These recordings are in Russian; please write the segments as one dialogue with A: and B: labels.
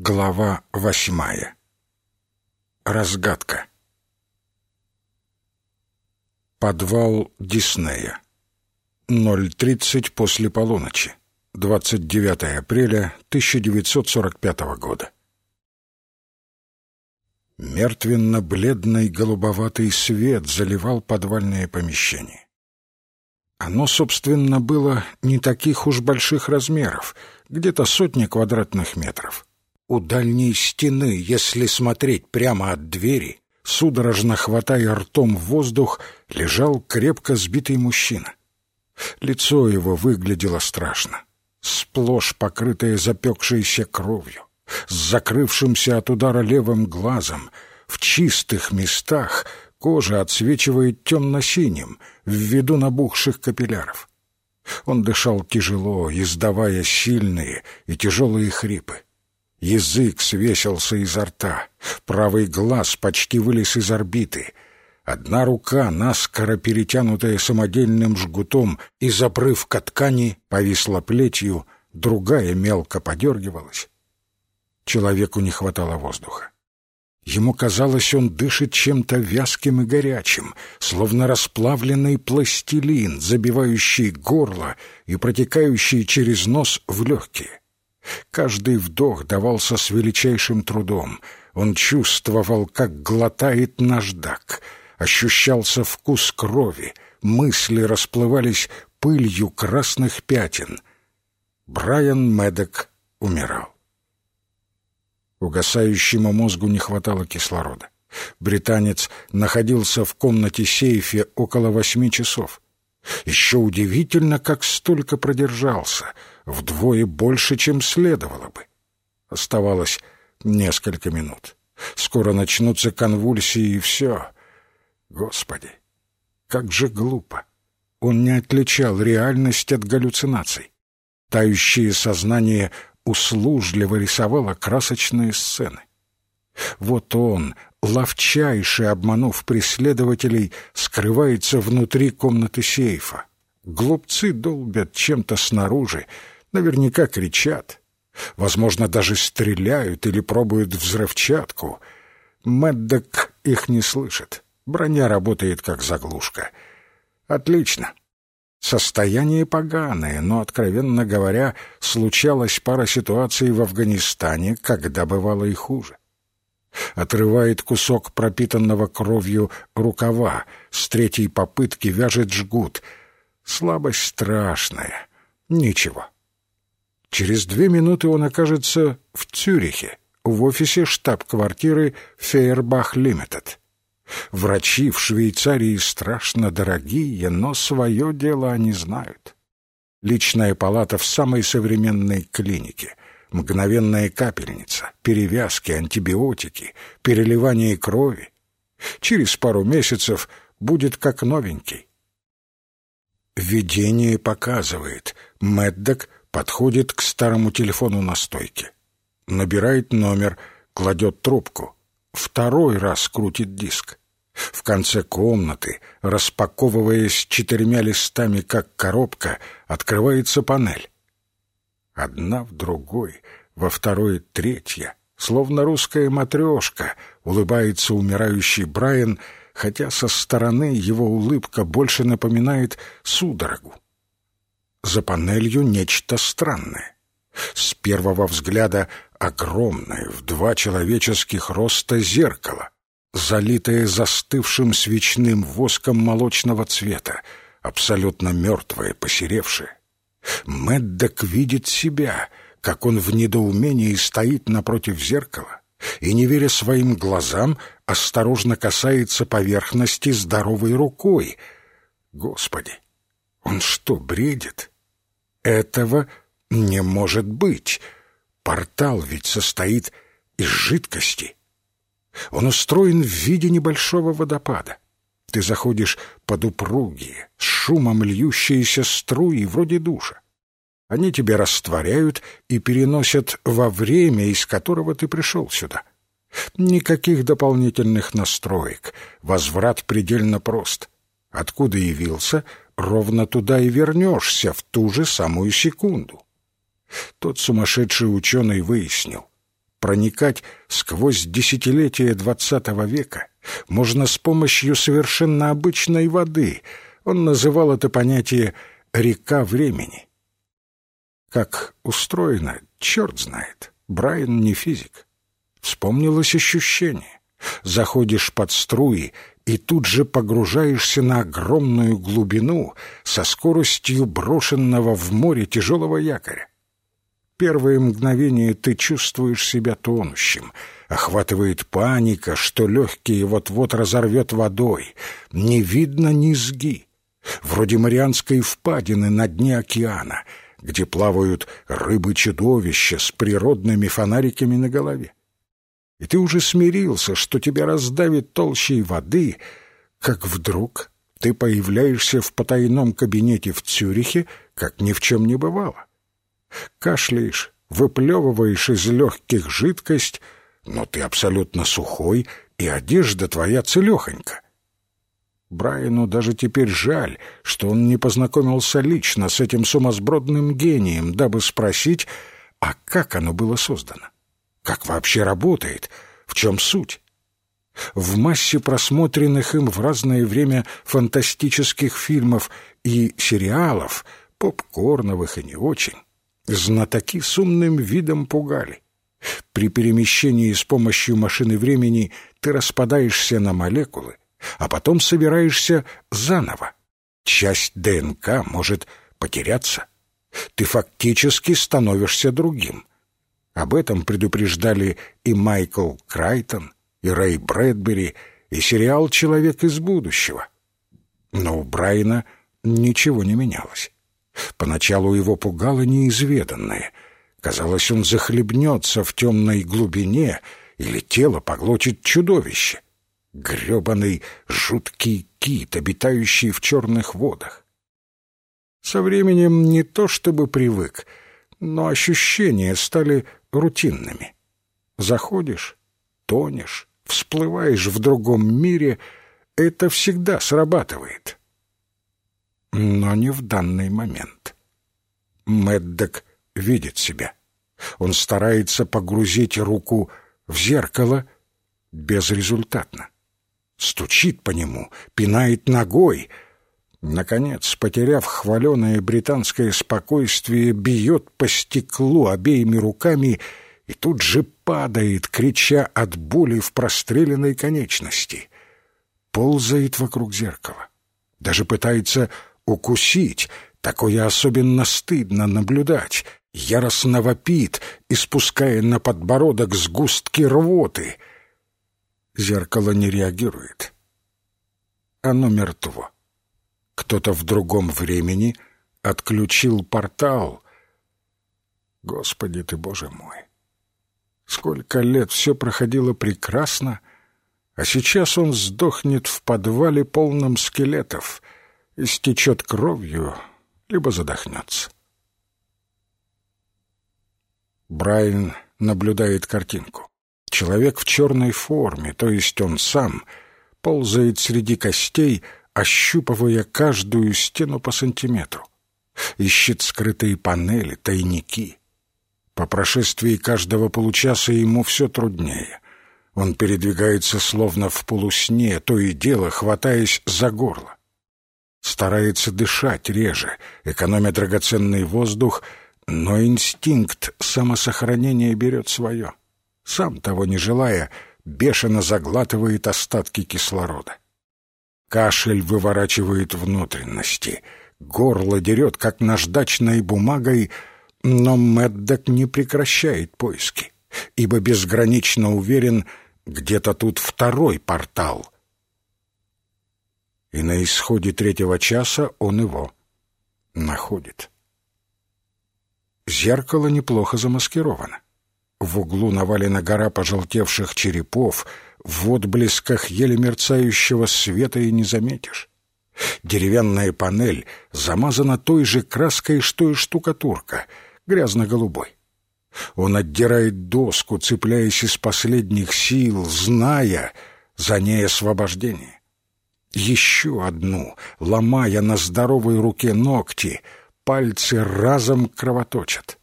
A: Глава восьмая. Разгадка. Подвал Диснея. 0.30 после полуночи. 29 апреля 1945 года. Мертвенно-бледный голубоватый свет заливал подвальное помещение. Оно, собственно, было не таких уж больших размеров, где-то сотни квадратных метров. У дальней стены, если смотреть прямо от двери, судорожно хватая ртом воздух, лежал крепко сбитый мужчина. Лицо его выглядело страшно, сплошь покрытое запекшейся кровью, с закрывшимся от удара левым глазом, в чистых местах кожа отсвечивает темно-синим в виду набухших капилляров. Он дышал тяжело, издавая сильные и тяжелые хрипы. Язык свесился изо рта, правый глаз почти вылез из орбиты. Одна рука, наскоро перетянутая самодельным жгутом из обрывка ткани, повисла плетью, другая мелко подергивалась. Человеку не хватало воздуха. Ему казалось, он дышит чем-то вязким и горячим, словно расплавленный пластилин, забивающий горло и протекающий через нос в легкие. Каждый вдох давался с величайшим трудом. Он чувствовал, как глотает наждак. Ощущался вкус крови. Мысли расплывались пылью красных пятен. Брайан Медок умирал. Угасающему мозгу не хватало кислорода. Британец находился в комнате сейфе около восьми часов. Еще удивительно, как столько продержался — вдвое больше, чем следовало бы. Оставалось несколько минут. Скоро начнутся конвульсии, и все. Господи, как же глупо! Он не отличал реальность от галлюцинаций. Тающее сознание услужливо рисовало красочные сцены. Вот он, ловчайше обманув преследователей, скрывается внутри комнаты сейфа. Глупцы долбят чем-то снаружи, Наверняка кричат. Возможно, даже стреляют или пробуют взрывчатку. Мэддок их не слышит. Броня работает как заглушка. Отлично. Состояние поганое, но, откровенно говоря, случалась пара ситуаций в Афганистане, когда бывало и хуже. Отрывает кусок пропитанного кровью рукава, с третьей попытки вяжет жгут. Слабость страшная. Ничего. Через две минуты он окажется в Цюрихе, в офисе штаб-квартиры Фейербах Лимитед. Врачи в Швейцарии страшно дорогие, но свое дело они знают. Личная палата в самой современной клинике, мгновенная капельница, перевязки, антибиотики, переливание крови. Через пару месяцев будет как новенький. Видение показывает, Мэддок подходит к старому телефону на стойке. Набирает номер, кладет трубку. Второй раз крутит диск. В конце комнаты, распаковываясь четырьмя листами, как коробка, открывается панель. Одна в другой, во второй третья, словно русская матрешка, улыбается умирающий Брайан, хотя со стороны его улыбка больше напоминает судорогу за панелью нечто странное. С первого взгляда огромное, в два человеческих роста зеркало, залитое застывшим свечным воском молочного цвета, абсолютно мертвое, посеревшее. Мэддок видит себя, как он в недоумении стоит напротив зеркала и, не веря своим глазам, осторожно касается поверхности здоровой рукой. Господи, он что, бредит? Этого не может быть. Портал ведь состоит из жидкости. Он устроен в виде небольшого водопада. Ты заходишь под упругие, с шумом льющиеся струи вроде душа. Они тебя растворяют и переносят во время, из которого ты пришел сюда. Никаких дополнительных настроек. Возврат предельно прост. Откуда явился, ровно туда и вернешься в ту же самую секунду. Тот сумасшедший ученый выяснил. проникать сквозь десятилетия двадцатого века можно с помощью совершенно обычной воды. Он называл это понятие «река времени». Как устроено, черт знает. Брайан не физик. Вспомнилось ощущение. Заходишь под струи и тут же погружаешься на огромную глубину со скоростью брошенного в море тяжелого якоря. Первые мгновения ты чувствуешь себя тонущим, охватывает паника, что легкие вот-вот разорвет водой, не видно низги, вроде Марианской впадины на дне океана, где плавают рыбы-чудовища с природными фонариками на голове и ты уже смирился, что тебя раздавит толщей воды, как вдруг ты появляешься в потайном кабинете в Цюрихе, как ни в чем не бывало. Кашляешь, выплевываешь из легких жидкость, но ты абсолютно сухой, и одежда твоя целехонька. Брайану даже теперь жаль, что он не познакомился лично с этим сумасбродным гением, дабы спросить, а как оно было создано. Как вообще работает? В чем суть? В массе просмотренных им в разное время фантастических фильмов и сериалов, попкорновых и не очень, знатоки с умным видом пугали. При перемещении с помощью машины времени ты распадаешься на молекулы, а потом собираешься заново. Часть ДНК может потеряться. Ты фактически становишься другим. Об этом предупреждали и Майкл Крайтон, и Рэй Брэдбери, и сериал «Человек из будущего». Но у Брайана ничего не менялось. Поначалу его пугало неизведанное. Казалось, он захлебнется в темной глубине или тело поглотит чудовище. Гребаный жуткий кит, обитающий в черных водах. Со временем не то чтобы привык, но ощущения стали рутинными. Заходишь, тонешь, всплываешь в другом мире, это всегда срабатывает. Но не в данный момент. Мэддок видит себя. Он старается погрузить руку в зеркало безрезультатно. Стучит по нему, пинает ногой — Наконец, потеряв хваленое британское спокойствие, бьет по стеклу обеими руками и тут же падает, крича от боли в простреленной конечности. Ползает вокруг зеркала. Даже пытается укусить. Такое особенно стыдно наблюдать. Яростно вопит, испуская на подбородок сгустки рвоты. Зеркало не реагирует. Оно мертво кто-то в другом времени отключил портал. Господи ты, Боже мой! Сколько лет все проходило прекрасно, а сейчас он сдохнет в подвале полном скелетов, истечет кровью, либо задохнется. Брайан наблюдает картинку. Человек в черной форме, то есть он сам, ползает среди костей, ощупывая каждую стену по сантиметру. Ищет скрытые панели, тайники. По прошествии каждого получаса ему все труднее. Он передвигается словно в полусне, то и дело хватаясь за горло. Старается дышать реже, экономя драгоценный воздух, но инстинкт самосохранения берет свое. Сам того не желая, бешено заглатывает остатки кислорода. Кашель выворачивает внутренности. Горло дерет, как наждачной бумагой, но Мэддок не прекращает поиски, ибо безгранично уверен, где-то тут второй портал. И на исходе третьего часа он его находит. Зеркало неплохо замаскировано. В углу навалена гора пожелтевших черепов — в отблесках еле мерцающего света и не заметишь. Деревянная панель замазана той же краской, что и штукатурка, грязно-голубой. Он отдирает доску, цепляясь из последних сил, зная за ней освобождение. Еще одну, ломая на здоровой руке ногти, пальцы разом кровоточат.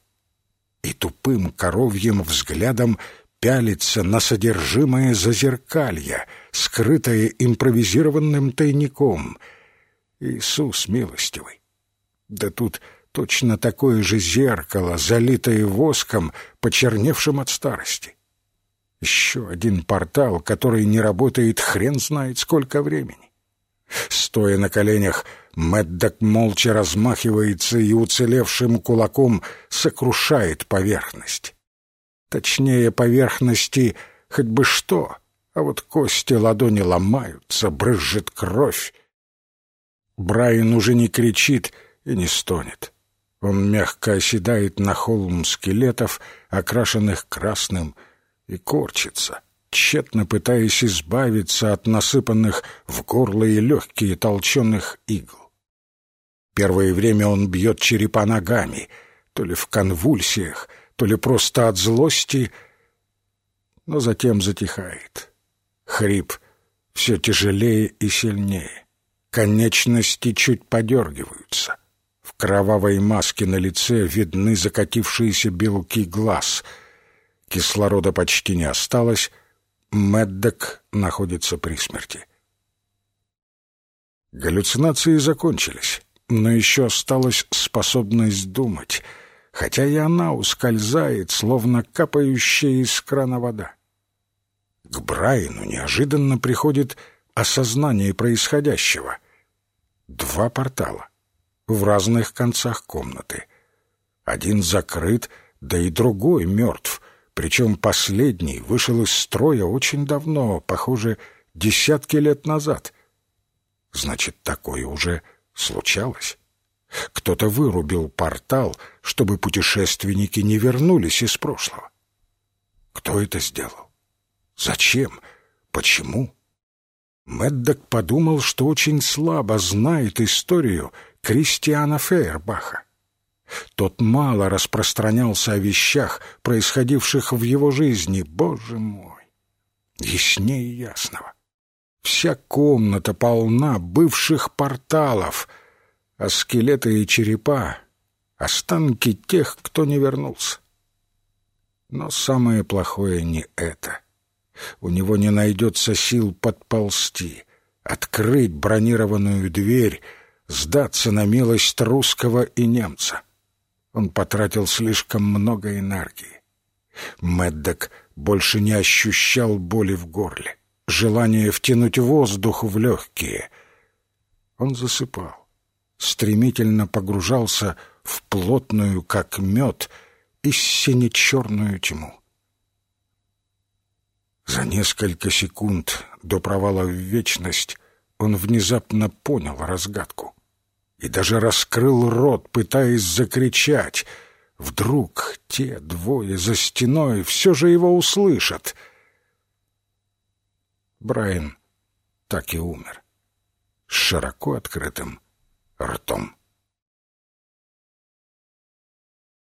A: И тупым коровьим взглядом пялится на содержимое зазеркалья, скрытое импровизированным тайником. Иисус милостивый! Да тут точно такое же зеркало, залитое воском, почерневшим от старости. Еще один портал, который не работает хрен знает сколько времени. Стоя на коленях, Мэддок молча размахивается и уцелевшим кулаком сокрушает поверхность. Точнее, поверхности хоть бы что, а вот кости ладони ломаются, брызжет кровь. Брайан уже не кричит и не стонет. Он мягко оседает на холм скелетов, окрашенных красным, и корчится, тщетно пытаясь избавиться от насыпанных в горло и легкие толченых игл. Первое время он бьет черепа ногами, то ли в конвульсиях, то ли просто от злости, но затем затихает. Хрип все тяжелее и сильнее. Конечности чуть подергиваются. В кровавой маске на лице видны закатившиеся белки глаз. Кислорода почти не осталось. Меддок находится при смерти. Галлюцинации закончились но еще осталась способность думать, хотя и она ускользает, словно капающая из крана вода. К Брайану неожиданно приходит осознание происходящего. Два портала в разных концах комнаты. Один закрыт, да и другой мертв, причем последний вышел из строя очень давно, похоже, десятки лет назад. Значит, такое уже случалось. Кто-то вырубил портал, чтобы путешественники не вернулись из прошлого. Кто это сделал? Зачем? Почему? Меддок подумал, что очень слабо знает историю Кристиана Фейербаха. Тот мало распространялся о вещах, происходивших в его жизни, боже мой. Яснее ясного. Вся комната полна бывших порталов, а скелеты и черепа — останки тех, кто не вернулся. Но самое плохое не это. У него не найдется сил подползти, открыть бронированную дверь, сдаться на милость русского и немца. Он потратил слишком много энергии. Меддок больше не ощущал боли в горле желание втянуть воздух в легкие. Он засыпал, стремительно погружался в плотную, как мед, и сине-черную тьму. За несколько секунд до провала в вечность он внезапно понял разгадку и даже раскрыл рот, пытаясь закричать. Вдруг те двое за стеной все же его услышат — Брайан так и умер. С широко открытым ртом.